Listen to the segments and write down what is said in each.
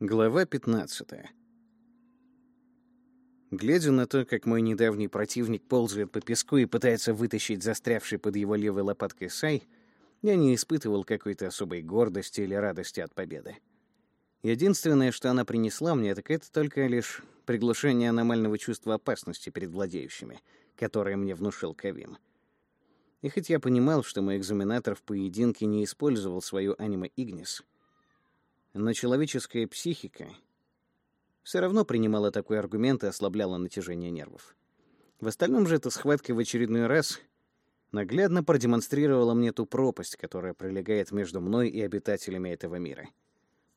Глава 15. Глядя на то, как мой недавний противник ползает по песку и пытается вытащить застрявший под его левой лопаткой сай, я не испытывал какой-то особой гордости или радости от победы. Единственное, что она принесла мне, так это только лишь приглушение аномального чувства опасности перед владеющими, которое мне внушил Кавим. И хоть я понимал, что мой экзаменатор в поединке не использовал свою аниме Игнис — но человеческая психика все равно принимала такой аргумент и ослабляла натяжение нервов. В остальном же эта схватка в очередной раз наглядно продемонстрировала мне ту пропасть, которая пролегает между мной и обитателями этого мира.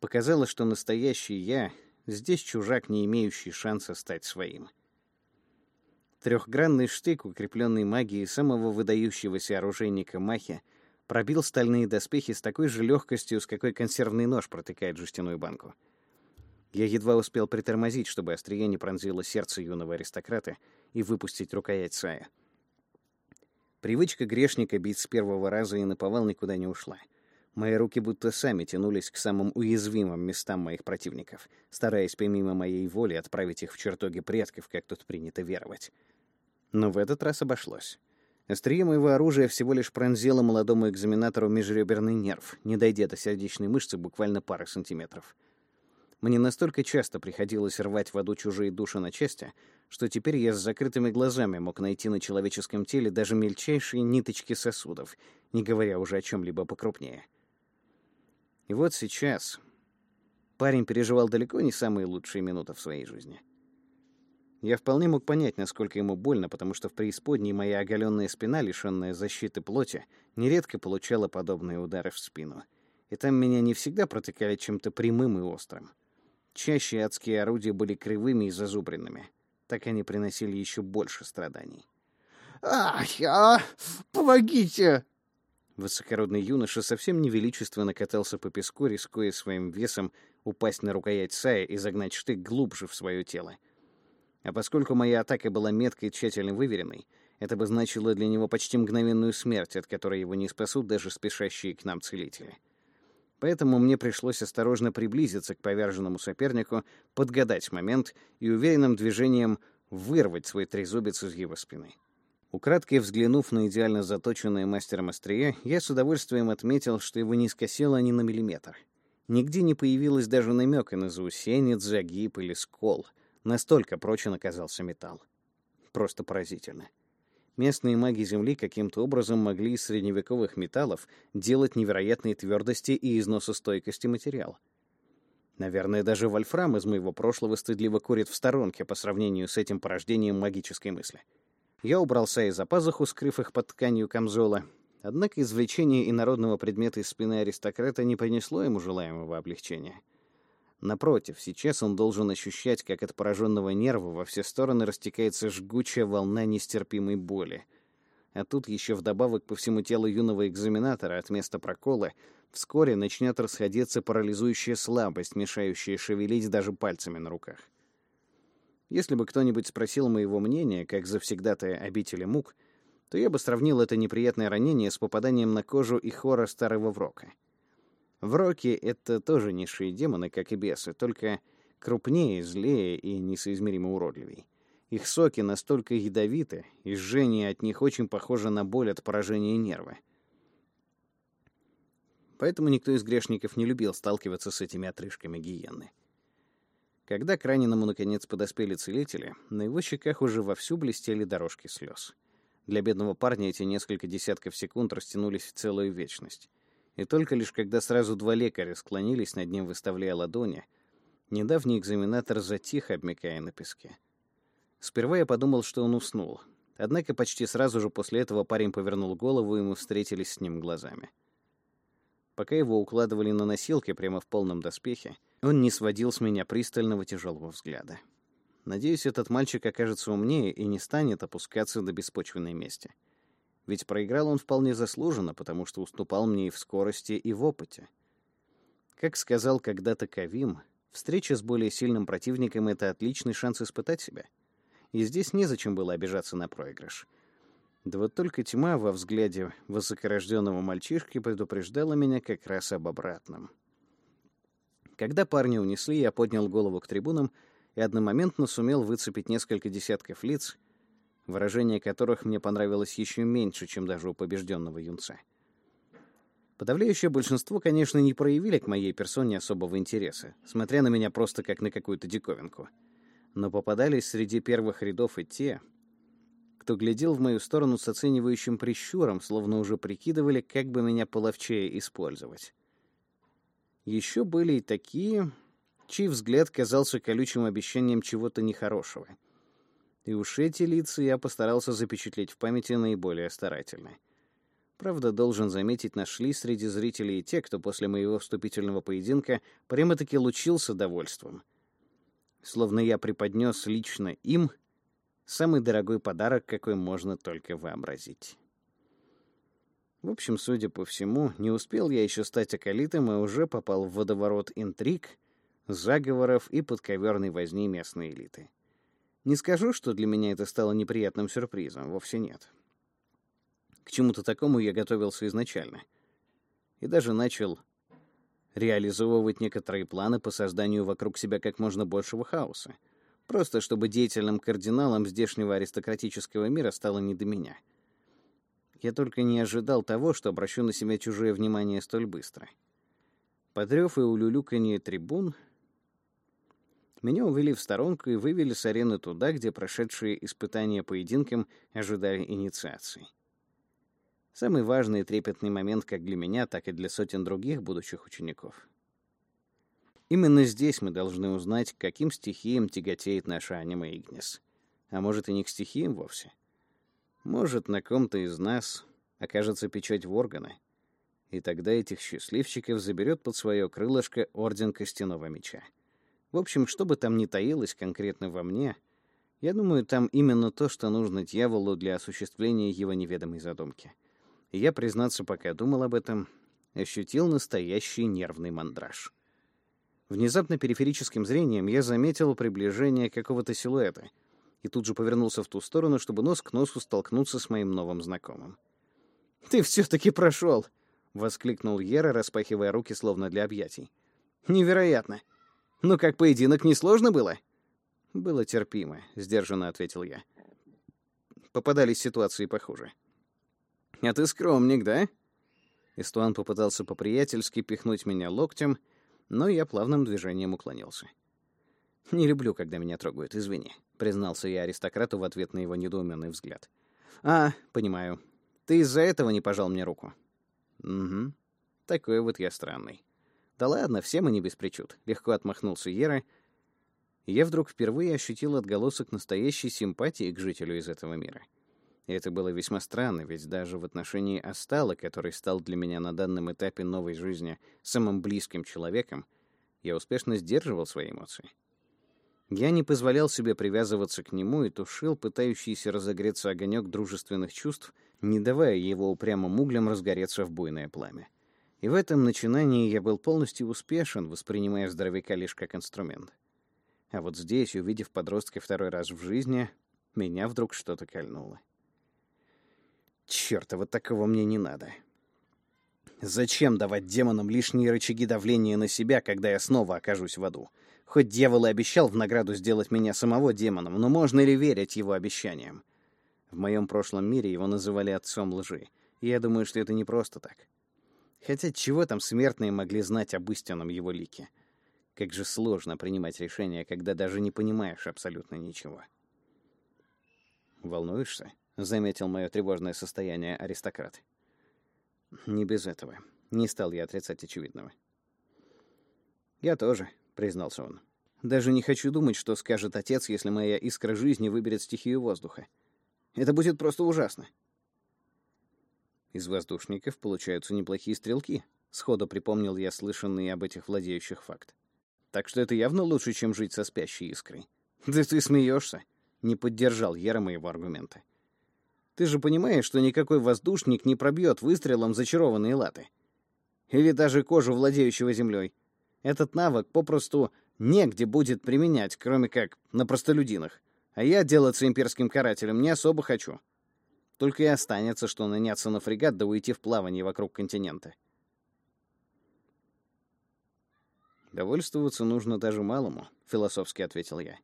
Показала, что настоящий я здесь чужак, не имеющий шанса стать своим. Трехгранный штык, укрепленный магией самого выдающегося оружейника Махи, пробил стальные доспехи с такой же легкостью, с какой консервный нож протыкает жестяную банку. Я едва успел притормозить, чтобы острие не пронзило сердце юного аристократа и выпустить рукоять Сая. Привычка грешника бить с первого раза и наповал никуда не ушла. Мои руки будто сами тянулись к самым уязвимым местам моих противников, стараясь помимо моей воли отправить их в чертоги предков, как тут принято веровать. Но в этот раз обошлось. Острие моего оружия всего лишь пронзило молодому экзаменатору межреберный нерв, не дойдя до сердечной мышцы буквально пары сантиметров. Мне настолько часто приходилось рвать в аду чужие души на части, что теперь я с закрытыми глазами мог найти на человеческом теле даже мельчайшие ниточки сосудов, не говоря уже о чем-либо покрупнее. И вот сейчас парень переживал далеко не самые лучшие минуты в своей жизни. Я вполне мог понять, насколько ему больно, потому что в преисподней моя оголенная спина, лишенная защиты плоти, нередко получала подобные удары в спину. И там меня не всегда протыкали чем-то прямым и острым. Чаще адские орудия были кривыми и зазубренными. Так они приносили еще больше страданий. «Ах, а! Помогите!» Высокородный юноша совсем невеличественно катался по песку, рискуя своим весом упасть на рукоять Сая и загнать штык глубже в свое тело. А поскольку моя атака была меткой и тщательно выверенной, это бы значило для него почти мгновенную смерть, от которой его не спасут даже спешащие к нам целители. Поэтому мне пришлось осторожно приблизиться к поверженному сопернику, подгадать момент и уверенным движением вырвать свой трезубец из его спины. Украдкой взглянув на идеально заточенное мастером острие, я с удовольствием отметил, что его не скосило ни на миллиметр. Нигде не появилось даже намека на заусенец, загиб или скол — Настолько прочен оказался металл. Просто поразительно. Местные маги Земли каким-то образом могли из средневековых металлов делать невероятные твердости и износостойкости материал. Наверное, даже вольфрам из моего прошлого стыдливо курит в сторонке по сравнению с этим порождением магической мысли. Я убрался из-за пазуху, скрыв их под тканью камзола. Однако извлечение инородного предмета из спины аристократа не принесло ему желаемого облегчения. Напротив, сейчас он должен ощущать, как от пораженного нерва во все стороны растекается жгучая волна нестерпимой боли. А тут еще вдобавок по всему телу юного экзаменатора от места прокола вскоре начнет расходиться парализующая слабость, мешающая шевелить даже пальцами на руках. Если бы кто-нибудь спросил моего мнения, как завсегдатая обители мук, то я бы сравнил это неприятное ранение с попаданием на кожу и хора старого врока — Вроки — это тоже низшие демоны, как и бесы, только крупнее, злее и несоизмеримо уродливей. Их соки настолько ядовиты, и жжение от них очень похоже на боль от поражения нерва. Поэтому никто из грешников не любил сталкиваться с этими отрыжками гиены. Когда к раненому наконец подоспели целители, на его щеках уже вовсю блестели дорожки слез. Для бедного парня эти несколько десятков секунд растянулись в целую вечность. И только лишь когда сразу два лекаря склонились над ним, выставляя ладони, недавний экзаменатор затих, обмякая на песке. Сперва я подумал, что он уснул. Однако почти сразу же после этого парень повернул голову, и мы встретились с ним глазами. Пока его укладывали на носилки прямо в полном доспехе, он не сводил с меня пристального тяжелого взгляда. Надеюсь, этот мальчик окажется умнее и не станет опускаться до беспочвенной мести. Ведь проиграл он вполне заслуженно, потому что уступал мне и в скорости, и в опыте. Как сказал когда-то Кавим, встреча с более сильным противником — это отличный шанс испытать себя. И здесь незачем было обижаться на проигрыш. Да вот только тьма во взгляде высокорожденного мальчишки предупреждала меня как раз об обратном. Когда парни унесли, я поднял голову к трибунам и одномоментно сумел выцепить несколько десятков лиц, выражение которых мне понравилось еще меньше, чем даже у побежденного юнца. Подавляющее большинство, конечно, не проявили к моей персоне особого интереса, смотря на меня просто как на какую-то диковинку. Но попадались среди первых рядов и те, кто глядел в мою сторону с оценивающим прищуром, словно уже прикидывали, как бы меня половчее использовать. Еще были и такие, чей взгляд казался колючим обещанием чего-то нехорошего. И уж эти лица я постарался запечатлеть в памяти наиболее старательно. Правда, должен заметить, нашли среди зрителей и те, кто после моего вступительного поединка прямо-таки лучился довольством. Словно я преподнес лично им самый дорогой подарок, какой можно только вообразить. В общем, судя по всему, не успел я еще стать околитом и уже попал в водоворот интриг, заговоров и подковерной возни местной элиты. Не скажу, что для меня это стало неприятным сюрпризом, вовсе нет. К чему-то такому я готовился изначально. И даже начал реализовывать некоторые планы по созданию вокруг себя как можно большего хаоса. Просто чтобы деятельным кардиналом здешнего аристократического мира стало не до меня — я только не ожидал того, что обращу на себя чужое внимание столь быстро. Подрев и улюлюканье трибун, меня увели в сторонку и вывели с арены туда, где прошедшие испытания поединком ожидали инициации. Самый важный и трепетный момент как для меня, так и для сотен других будущих учеников. Именно здесь мы должны узнать, к каким стихиям тяготеет наша аниме Игнис. А может, и не к стихиям вовсе. Может, на ком-то из нас окажется печать Воргана, и тогда этих счастливчиков заберет под свое крылышко Орден Костяного Меча. В общем, что бы там ни таилось конкретно во мне, я думаю, там именно то, что нужно дьяволу для осуществления его неведомой задумки. И я, признаться, пока думал об этом, ощутил настоящий нервный мандраж. Внезапно периферическим зрением я заметил приближение какого-то силуэта — и тут же повернулся в ту сторону, чтобы нос к носу столкнуться с моим новым знакомым. «Ты все-таки прошел!» — воскликнул Ера, распахивая руки словно для объятий. «Невероятно! Ну как поединок, несложно было?» «Было терпимо», — сдержанно ответил я. Попадались ситуации похуже. «А ты скромник, да?» Истуан попытался по-приятельски пихнуть меня локтем, но я плавным движением уклонился. «Не люблю, когда меня трогают, извини», — признался я аристократу в ответ на его недоуменный взгляд. «А, понимаю. Ты из-за этого не пожал мне руку?» «Угу. Такой вот я странный». «Да ладно, все мы не без причуд», — легко отмахнулся Ера. я вдруг впервые ощутил отголосок настоящей симпатии к жителю из этого мира. Это было весьма странно, ведь даже в отношении Астала, который стал для меня на данном этапе новой жизни самым близким человеком, я успешно сдерживал свои эмоции. Я не позволял себе привязываться к нему и тушил пытающийся разогреться огонек дружественных чувств, не давая его упрямым углям разгореться в буйное пламя. И в этом начинании я был полностью успешен, воспринимая здоровяка лишь как инструмент. А вот здесь, увидев подростка второй раз в жизни, меня вдруг что-то кольнуло. Чёрт, а вот такого мне не надо. Зачем давать демонам лишние рычаги давления на себя, когда я снова окажусь в аду? Хоть дьявол и обещал в награду сделать меня самого демоном, но можно ли верить его обещаниям? В моем прошлом мире его называли отцом лжи, и я думаю, что это не просто так. Хотя чего там смертные могли знать об истинном его лике? Как же сложно принимать решения, когда даже не понимаешь абсолютно ничего. «Волнуешься?» — заметил мое тревожное состояние аристократ. «Не без этого. Не стал я отрицать очевидного». «Я тоже», признался он. Даже не хочу думать, что скажет отец, если моя искра жизни выберет стихию воздуха. Это будет просто ужасно. Из воздушников получаются неплохие стрелки, сходу припомнил я слышанный об этих владеющих факт. Так что это явно лучше, чем жить со спящей искрой. Да ты смеешься? Не поддержал Ера моего аргумента. Ты же понимаешь, что никакой воздушник не пробьет выстрелом зачарованные латы. Или даже кожу владеющего землей. Этот навык попросту негде будет применять, кроме как на простолюдинах. А я делаться имперским карателем не особо хочу. Только и останется, что наняться на фрегат да уйти в плавание вокруг континента. Довольствоваться нужно даже малому, философски ответил я.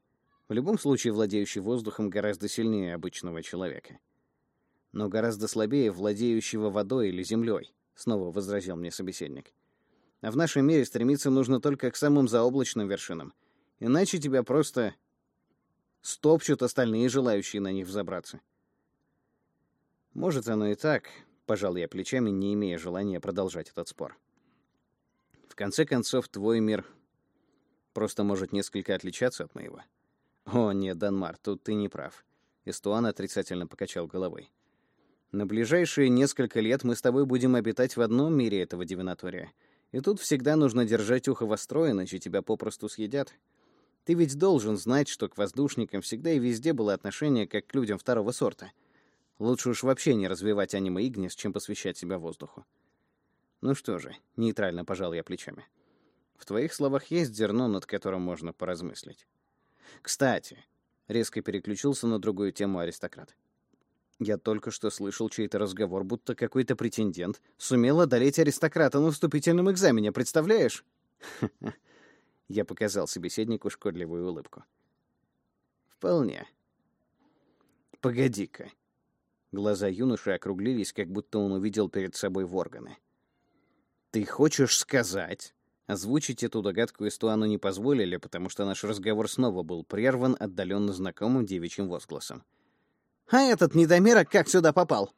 В любом случае, владеющий воздухом гораздо сильнее обычного человека. Но гораздо слабее владеющего водой или землей, снова возразил мне собеседник. А в нашем мире стремиться нужно только к самым заоблачным вершинам. Иначе тебя просто стопчут остальные желающие на них взобраться. Может, оно и так, пожал я плечами, не имея желания продолжать этот спор. В конце концов, твой мир просто может несколько отличаться от моего. О, нет, Данмар, тут ты не прав. Эстуан отрицательно покачал головой. На ближайшие несколько лет мы с тобой будем обитать в одном мире этого дивинатория. И тут всегда нужно держать ухо востро, иначе тебя попросту съедят. Ты ведь должен знать, что к воздушникам всегда и везде было отношение как к людям второго сорта. Лучше уж вообще не развивать аниме Игнис, чем посвящать себя воздуху. Ну что же, нейтрально пожал я плечами. В твоих словах есть зерно, над которым можно поразмыслить. Кстати, резко переключился на другую тему аристократ. Я только что слышал чей-то разговор, будто какой-то претендент сумел одолеть аристократа на вступительном экзамене, представляешь? Я показал собеседнику шкодливую улыбку. Вполне. Погоди-ка. Глаза юноши округлились, как будто он увидел перед собой ворганы. Ты хочешь сказать, Озвучить эту догадку Эстуану не позволили, потому что наш разговор снова был прерван отдаленно знакомым девичьим возгласом. «А этот недомерок как сюда попал?»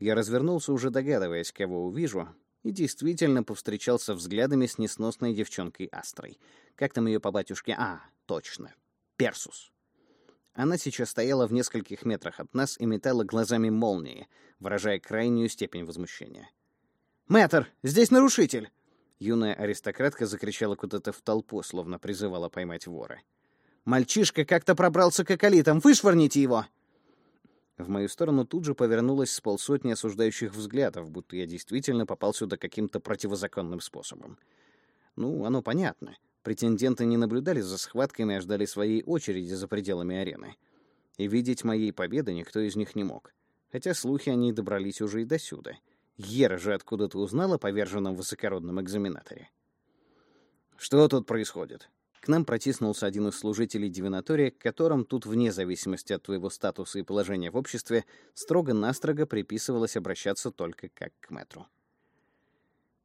Я развернулся, уже догадываясь, кого увижу, и действительно повстречался взглядами с несносной девчонкой Астрой. Как там ее по батюшке? А, точно. Персус. Она сейчас стояла в нескольких метрах от нас и метала глазами молнии, выражая крайнюю степень возмущения. «Мэтр, здесь нарушитель!» Юная аристократка закричала куда-то в толпу, словно призывала поймать вора. «Мальчишка как-то пробрался к околитам! Вышвырните его!» В мою сторону тут же повернулось с полсотни осуждающих взглядов, будто я действительно попал сюда каким-то противозаконным способом. Ну, оно понятно. Претенденты не наблюдали за схватками, а ждали своей очереди за пределами арены. И видеть моей победы никто из них не мог. Хотя слухи о ней добрались уже и до сюда. Ера же откуда-то узнала о поверженном высокородном экзаменаторе. «Что тут происходит?» К нам протиснулся один из служителей дивинатория, к которым тут, вне зависимости от твоего статуса и положения в обществе, строго-настрого приписывалось обращаться только как к мэтру.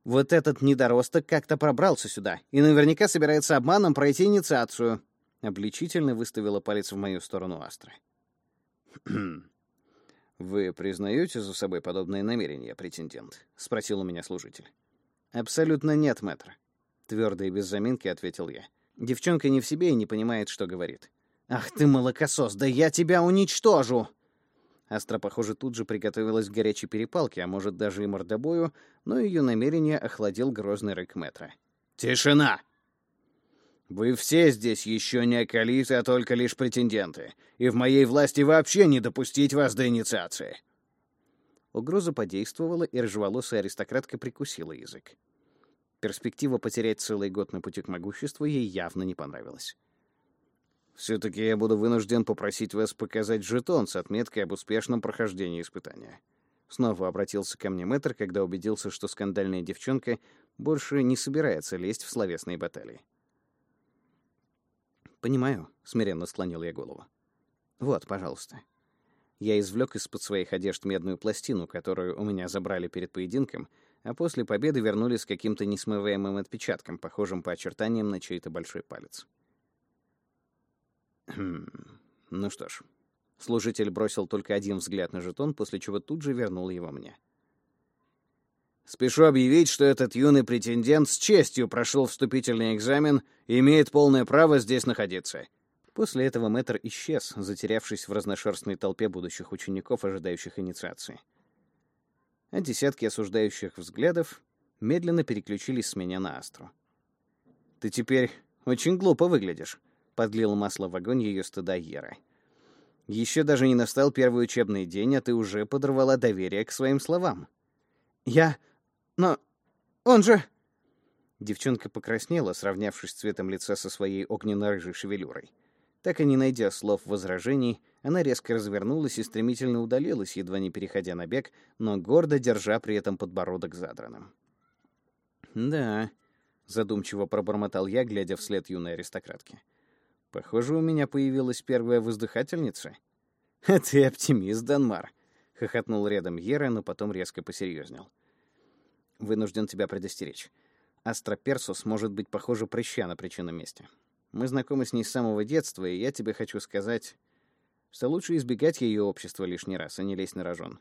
«Вот этот недоросток как-то пробрался сюда и наверняка собирается обманом пройти инициацию», обличительно выставила палец в мою сторону Астра. «Вы признаете за собой подобные намерения, претендент?» — спросил у меня служитель. «Абсолютно нет, мэтр», — твердо и без заминки ответил я. Девчонка не в себе и не понимает, что говорит. «Ах ты, молокосос, да я тебя уничтожу!» Астра, похоже, тут же приготовилась к горячей перепалке, а может, даже и мордобою, но ее намерение охладил грозный рык метра. «Тишина!» Вы все здесь еще не околиты, а только лишь претенденты, и в моей власти вообще не допустить вас до инициации». Угроза подействовала, и рыжеволосая аристократка прикусила язык. Перспектива потерять целый год на пути к могуществу ей явно не понравилась. «Все-таки я буду вынужден попросить вас показать жетон с отметкой об успешном прохождении испытания». Снова обратился ко мне мэтр, когда убедился, что скандальная девчонка больше не собирается лезть в словесные баталии. «Понимаю», — смиренно склонил я голову. «Вот, пожалуйста». Я извлек из-под своих одежд медную пластину, которую у меня забрали перед поединком, а после победы вернули с каким-то несмываемым отпечатком, похожим по очертаниям на чей-то большой палец. Хм, ну что ж. Служитель бросил только один взгляд на жетон, после чего тут же вернул его мне. Спешу объявить, что этот юный претендент с честью прошел вступительный экзамен и имеет полное право здесь находиться. После этого мэтр исчез, затерявшись в разношерстной толпе будущих учеников, ожидающих инициации. А десятки осуждающих взглядов медленно переключились с меня на Астру. «Ты теперь очень глупо выглядишь», — подлил масло в огонь ее стыда Ера. «Еще даже не настал первый учебный день, а ты уже подорвала доверие к своим словам». «Я...» Но он же...» Девчонка покраснела, сравнявшись цветом лица со своей огненно-рыжей шевелюрой. Так и не найдя слов возражений, она резко развернулась и стремительно удалилась, едва не переходя на бег, но гордо держа при этом подбородок задранным. «Да, задумчиво пробормотал я, глядя вслед юной аристократки. Похоже, у меня появилась первая воздыхательница. А ты оптимист, Данмар, хохотнул рядом Ера, но потом резко посерьезнел. Вынужден тебя предостеречь. Астра Персус может быть похожа прыща на причинном месте. Мы знакомы с ней с самого детства, и я тебе хочу сказать, что лучше избегать ее общества лишний раз, а не лезть на рожон.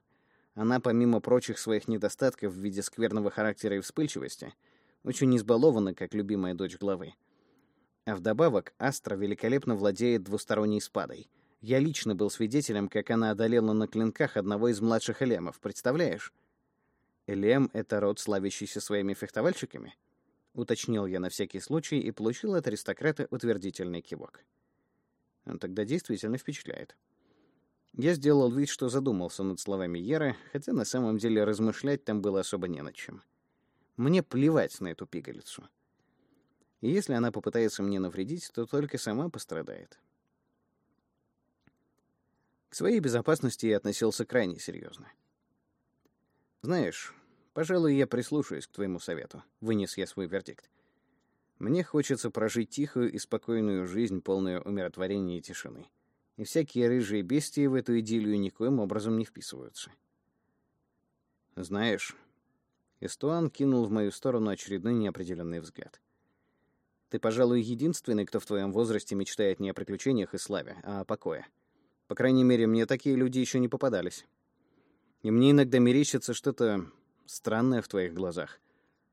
Она, помимо прочих своих недостатков в виде скверного характера и вспыльчивости, очень избалована, как любимая дочь главы. А вдобавок Астра великолепно владеет двусторонней спадой. Я лично был свидетелем, как она одолела на клинках одного из младших элемов, представляешь? Элем — это род, славящийся своими фехтовальщиками? Уточнил я на всякий случай и получил от аристократа утвердительный кивок. Он тогда действительно впечатляет. Я сделал вид, что задумался над словами Еры, хотя на самом деле размышлять там было особо не над чем. Мне плевать на эту пигалицу. И если она попытается мне навредить, то только сама пострадает. К своей безопасности я относился крайне серьезно. Знаешь, пожалуй, я прислушаюсь к твоему совету, вынес я свой вердикт. Мне хочется прожить тихую и спокойную жизнь, полную умиротворения и тишины и всякие рыжие бестии в эту идиллию никоим образом не вписываются. Знаешь, Эстуан кинул в мою сторону очередной неопределенный взгляд. Ты, пожалуй, единственный, кто в твоем возрасте мечтает не о приключениях и славе, а о покое. По крайней мере, мне такие люди еще не попадались. И мне иногда мерещится что-то странное в твоих глазах.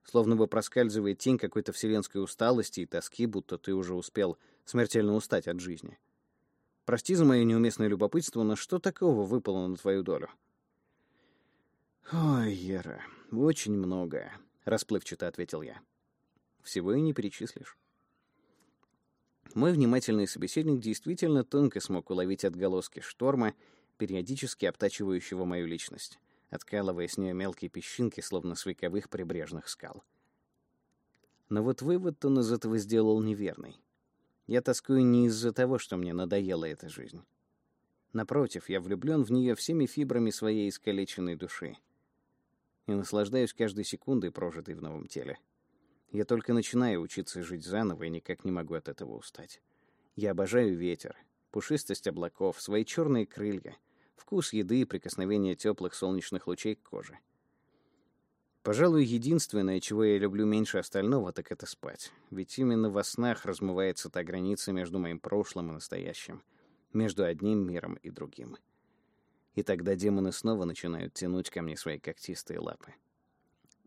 Словно бы проскальзывает тень какой-то вселенской усталости и тоски, будто ты уже успел смертельно устать от жизни. Прости за мое неуместное любопытство, но что такого выпало на твою долю? Ой, Ера, очень многое, расплывчато ответил я. Всего и не перечислишь. Мой внимательный собеседник действительно тонко смог уловить отголоски шторма, периодически обтачивающего мою личность, откалывая с нее мелкие песчинки, словно с вековых прибрежных скал. Но вот вывод он из этого сделал неверный. Я тоскую не из-за того, что мне надоела эта жизнь. Напротив, я влюблен в нее всеми фибрами своей искалеченной души и наслаждаюсь каждой секундой, прожитой в новом теле. Я только начинаю учиться жить заново и никак не могу от этого устать. Я обожаю ветер, пушистость облаков, свои черные крылья, вкус еды и прикосновение теплых солнечных лучей к коже. Пожалуй, единственное, чего я люблю меньше остального, так это спать. Ведь именно во снах размывается та граница между моим прошлым и настоящим, между одним миром и другим. И тогда демоны снова начинают тянуть ко мне свои когтистые лапы.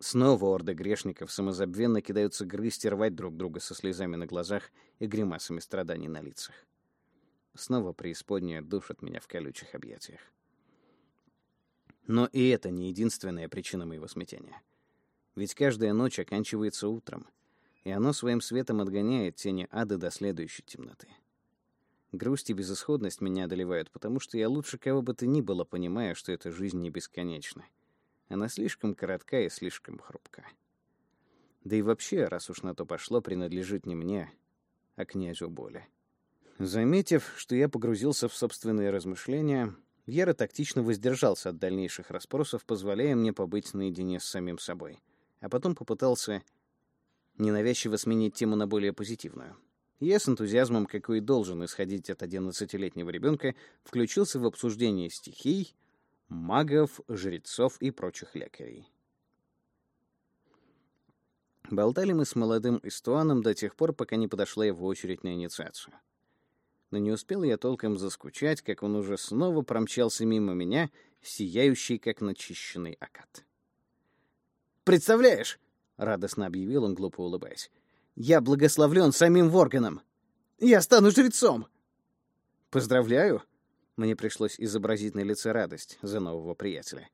Снова орды грешников самозабвенно кидаются грызть и рвать друг друга со слезами на глазах и гримасами страданий на лицах. Снова преисподняя душит меня в колючих объятиях. Но и это не единственная причина моего смятения. Ведь каждая ночь оканчивается утром, и оно своим светом отгоняет тени ада до следующей темноты. Грусть и безысходность меня одолевают, потому что я лучше кого бы то ни было понимаю, что эта жизнь не бесконечна. Она слишком коротка и слишком хрупка. Да и вообще, раз уж на то пошло, принадлежит не мне, а князю боли. Заметив, что я погрузился в собственные размышления, Вера тактично воздержался от дальнейших расспросов, позволяя мне побыть наедине с самим собой. А потом попытался ненавязчиво сменить тему на более позитивную. Я с энтузиазмом, какой должен исходить от одиннадцатилетнего ребенка, включился в обсуждение стихий, магов, жрецов и прочих лекарей. Болтали мы с молодым Истуаном до тех пор, пока не подошла его очередь на инициацию но не успел я толком заскучать, как он уже снова промчался мимо меня, сияющий, как начищенный акад. «Представляешь!» — радостно объявил он, глупо улыбаясь. «Я благословлен самим Ворганом! Я стану жрецом!» «Поздравляю!» Мне пришлось изобразить на лице радость за нового приятеля.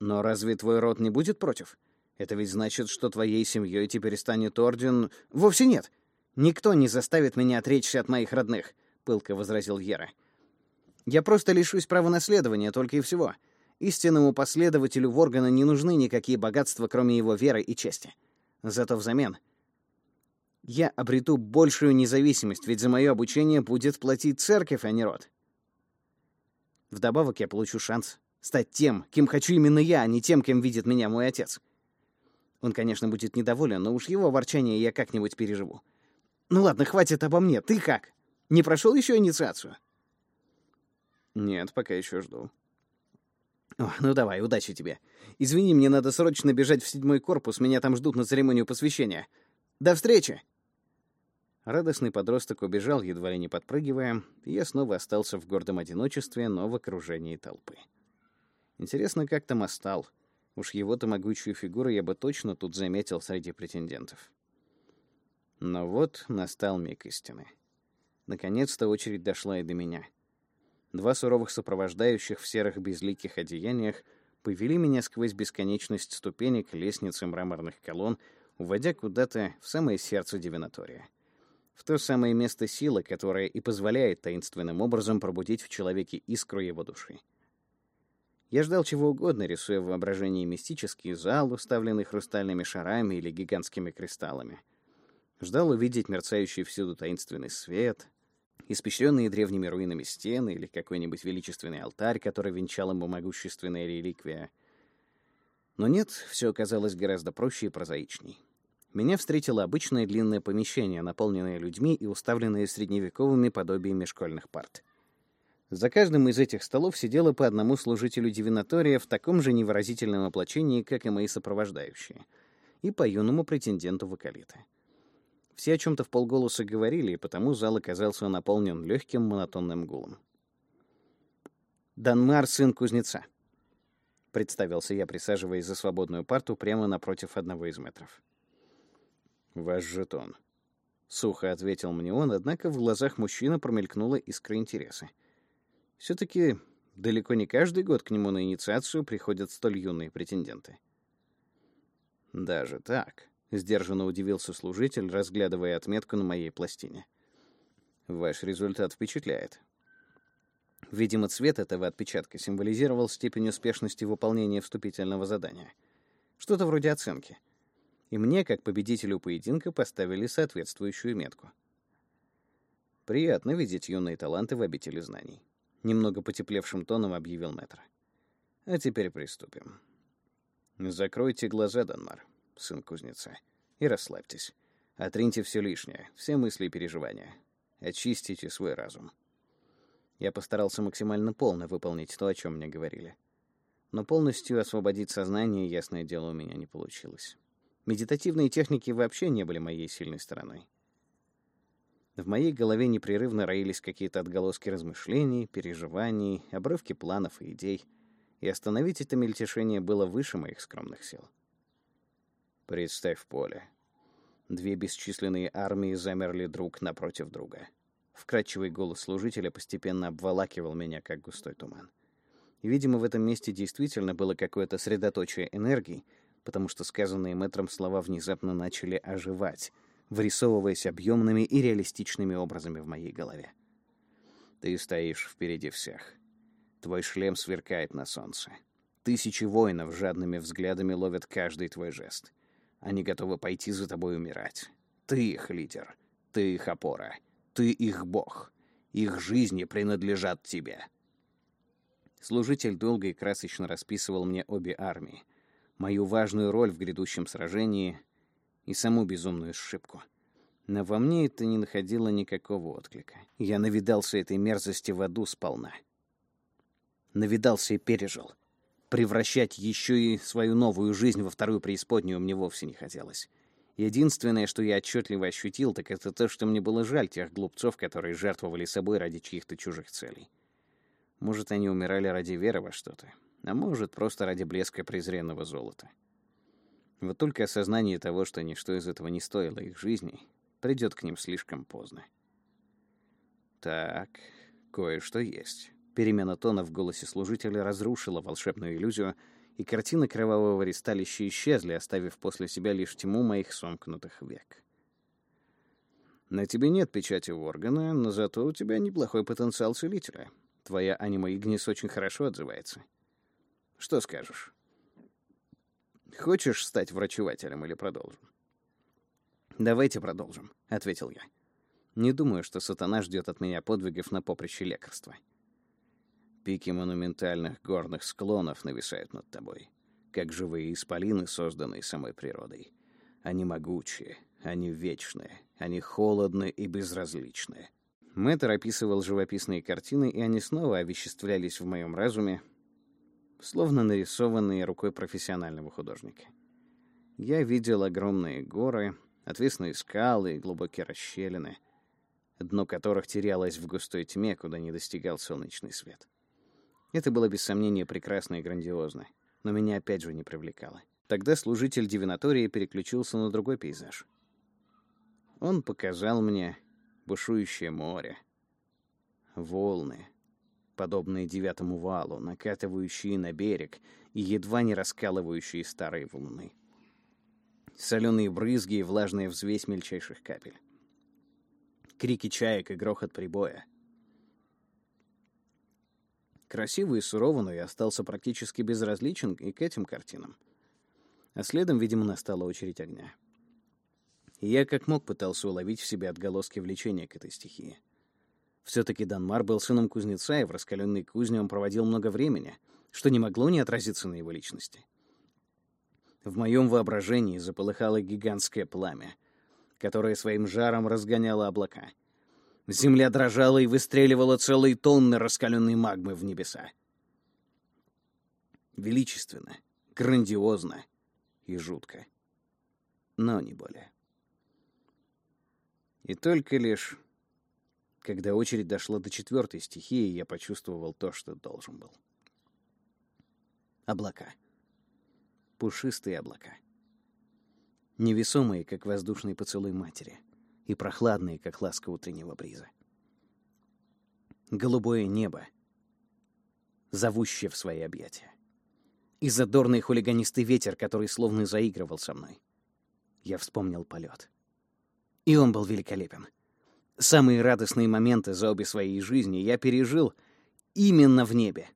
«Но разве твой род не будет против? Это ведь значит, что твоей семьей теперь станет орден...» «Вовсе нет!» «Никто не заставит меня отречься от моих родных», — пылко возразил Ера. «Я просто лишусь права наследования, только и всего. Истинному последователю Воргана не нужны никакие богатства, кроме его веры и чести. Зато взамен я обрету большую независимость, ведь за мое обучение будет платить церковь, а не род. Вдобавок я получу шанс стать тем, кем хочу именно я, а не тем, кем видит меня мой отец. Он, конечно, будет недоволен, но уж его ворчание я как-нибудь переживу. Ну ладно, хватит обо мне. Ты как? Не прошел еще инициацию? Нет, пока еще жду. О, ну давай, удачи тебе. Извини, мне надо срочно бежать в седьмой корпус, меня там ждут на церемонию посвящения. До встречи! Радостный подросток убежал, едва ли не подпрыгивая, и я снова остался в гордом одиночестве, но в окружении толпы. Интересно, как там остал. Уж его-то могучую фигуру я бы точно тут заметил среди претендентов. Но вот настал миг истины. Наконец-то очередь дошла и до меня. Два суровых сопровождающих в серых безликих одеяниях повели меня сквозь бесконечность ступенек, лестниц и мраморных колонн, уводя куда-то в самое сердце дивинатория. То самое место силы, которое и позволяет таинственным образом пробудить в человеке искру его души. Я ждал чего угодно, рисуя в воображении мистический зал, уставленный хрустальными шарами или гигантскими кристаллами — Ждал увидеть мерцающий всюду таинственный свет, испещренные древними руинами стены или какой-нибудь величественный алтарь, который венчал ему могущественная реликвия. Но нет, все оказалось гораздо проще и прозаичней. Меня встретило обычное длинное помещение, наполненное людьми и уставленное средневековыми подобиями школьных парт. За каждым из этих столов сидело по одному служителю дивинатория в таком же невыразительном оплачении, как и мои сопровождающие, и по юному претенденту в околиты. Все о чем-то в полголоса говорили, и потому зал оказался наполнен легким монотонным гулом. «Данмар — сын кузнеца», — представился я, присаживаясь за свободную парту прямо напротив одного из метров. «Ваш жетон», — сухо ответил мне он, однако в глазах мужчины промелькнула искра интереса. Все-таки далеко не каждый год к нему на инициацию приходят столь юные претенденты. «Даже так», Сдержанно удивился служитель, разглядывая отметку на моей пластине. Ваш результат впечатляет. Видимо, цвет этого отпечатка символизировал степень успешности выполнения вступительного задания. Что-то вроде оценки. И мне, как победителю поединка, поставили соответствующую метку. Приятно видеть юные таланты в обители знаний. Немного потеплевшим тоном объявил мэтр. А теперь приступим. Закройте глаза, Данмар сын кузнеца, и расслабьтесь. Отриньте все лишнее, все мысли и переживания. Очистите свой разум. Я постарался максимально полно выполнить то, о чем мне говорили. Но полностью освободить сознание, ясное дело, у меня не получилось. Медитативные техники вообще не были моей сильной стороной. В моей голове непрерывно роились какие-то отголоски размышлений, переживаний, обрывки планов и идей, и остановить это мельтешение было выше моих скромных сил. Представь поле. Две бесчисленные армии замерли друг напротив друга. Вкрадчивый голос служителя постепенно обволакивал меня, как густой туман. И, видимо, в этом месте действительно было какое-то средоточие энергии, потому что сказанные мэтром слова внезапно начали оживать, вырисовываясь объемными и реалистичными образами в моей голове. Ты стоишь впереди всех. Твой шлем сверкает на солнце. Тысячи воинов жадными взглядами ловят каждый твой жест. Они готовы пойти за тобой умирать. Ты их лидер. Ты их опора. Ты их бог. Их жизни принадлежат тебе. Служитель долго и красочно расписывал мне обе армии, мою важную роль в грядущем сражении и саму безумную ошибку. Но во мне это не находило никакого отклика. Я навидался этой мерзости в аду сполна. Навидался и пережил. Превращать еще и свою новую жизнь во вторую преисподнюю мне вовсе не хотелось. Единственное, что я отчетливо ощутил, так это то, что мне было жаль тех глупцов, которые жертвовали собой ради чьих-то чужих целей. Может, они умирали ради веры во что-то, а может, просто ради блеска презренного золота. Вот только осознание того, что ничто из этого не стоило их жизни, придет к ним слишком поздно. Так, кое-что есть. Перемена тона в голосе служителя разрушила волшебную иллюзию, и картины кровавого ресталища исчезли, оставив после себя лишь тьму моих сомкнутых век. На тебе нет печати органа, но зато у тебя неплохой потенциал целителя. Твоя анима Игнис очень хорошо отзывается. Что скажешь? Хочешь стать врачевателем или продолжим? Давайте продолжим, ответил я. Не думаю, что сатана ждет от меня подвигов на поприще лекарства. Пики монументальных горных склонов нависают над тобой. как живые исполины, созданные самой природой. Они могучие, они вечные, они холодны и безразличны. Мэтр описывал живописные картины, и они снова овеществлялись в моем разуме, словно нарисованные рукой профессионального художника. Я видел огромные горы, отвесные скалы и глубокие расщелины, дно которых терялось в густой тьме, куда не достигал солнечный свет. Это было без сомнения прекрасно и грандиозно, но меня опять же не привлекало. Тогда служитель дивинатории переключился на другой пейзаж. Он показал мне бушующее море, волны, подобные девятому валу, накатывающие на берег и едва не раскалывающие старые валуны. Соленые брызги и влажная взвесь мельчайших капель. Крики чаек и грохот прибоя. Красивый и сурово, но я остался практически безразличен и к этим картинам. А следом, видимо, настала очередь огня. И я как мог пытался уловить в себе отголоски влечения к этой стихии. Все-таки Данмар был сыном кузнеца, и в раскаленной кузне он проводил много времени, что не могло не отразиться на его личности. В моем воображении заполыхало гигантское пламя, которое своим жаром разгоняло облака. Земля дрожала и выстреливала целые тонны раскаленной магмы в небеса. Величественно, грандиозно и жутко. Но не более. И только лишь когда очередь дошла до четвертой стихии, я почувствовал то, что должен был. Облака. Пушистые облака. Невесомые, как воздушный поцелуй матери, и прохладные, как ласка утреннего бриза. Голубое небо, зовущее в свои объятия. И задорный хулиганистый ветер, который словно заигрывал со мной. Я вспомнил полет. И он был великолепен — Самые радостные моменты за обе свои жизни я пережил именно в небе.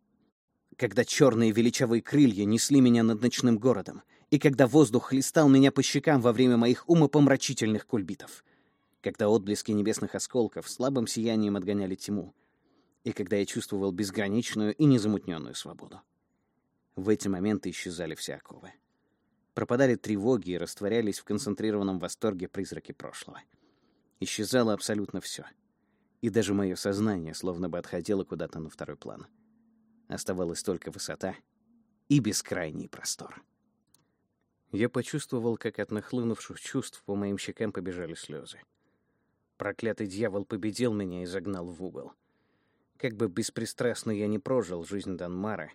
Когда черные величавые крылья несли меня над ночным городом, и когда воздух хлестал меня по щекам во время моих умопомрачительных кульбитов, когда отблески небесных осколков слабым сиянием отгоняли тьму, и когда я чувствовал безграничную и незамутненную свободу. В эти моменты исчезали все оковы. Пропадали тревоги и растворялись в концентрированном восторге призраки прошлого. Исчезало абсолютно все. И даже мое сознание словно бы отходило куда-то на второй план. Оставалась только высота и бескрайний простор. Я почувствовал, как от нахлынувших чувств по моим щекам побежали слезы. Проклятый дьявол победил меня и загнал в угол. Как бы беспристрастно я не прожил жизнь Данмара,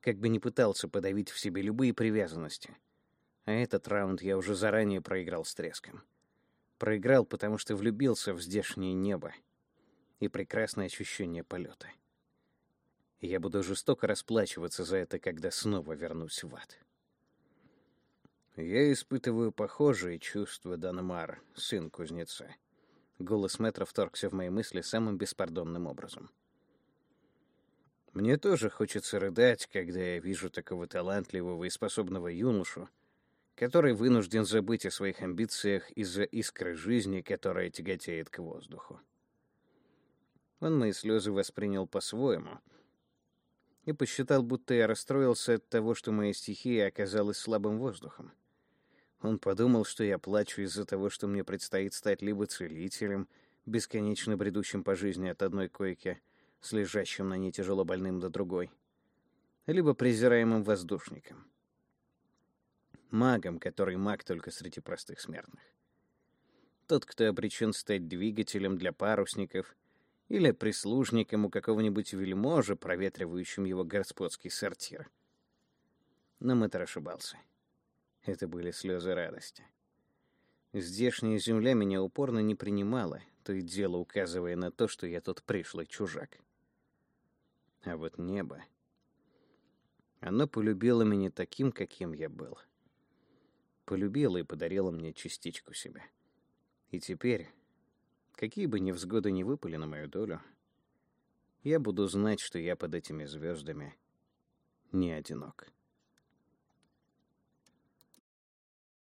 как бы не пытался подавить в себе любые привязанности, а этот раунд я уже заранее проиграл с треском. Проиграл, потому что влюбился в здешнее небо и прекрасное ощущение полета. я буду жестоко расплачиваться за это, когда снова вернусь в ад. Я испытываю похожие чувства, Данмар, сын кузнеца. Голос Мэтра вторгся в мои мысли самым беспардонным образом. Мне тоже хочется рыдать, когда я вижу такого талантливого и способного юношу, который вынужден забыть о своих амбициях из-за искры жизни, которая тяготеет к воздуху. Он мои слезы воспринял по-своему и посчитал, будто я расстроился от того, что моя стихия оказалась слабым воздухом. Он подумал, что я плачу из-за того, что мне предстоит стать либо целителем, бесконечно бредущим по жизни от одной койки, с лежащим на ней тяжело больным до другой, либо презираемым воздушником — магом, который маг только среди простых смертных. Тот, кто обречен стать двигателем для парусников или прислужником у какого-нибудь вельможа, проветривающим его господский сортир. Но мэтр ошибался. Это были слезы радости. Здешняя земля меня упорно не принимала, то и дело указывая на то, что я тут пришлый чужак. А вот небо... Оно полюбило меня таким, каким я был полюбила и подарила мне частичку себя. И теперь, какие бы невзгоды ни выпали на мою долю, я буду знать, что я под этими звездами не одинок.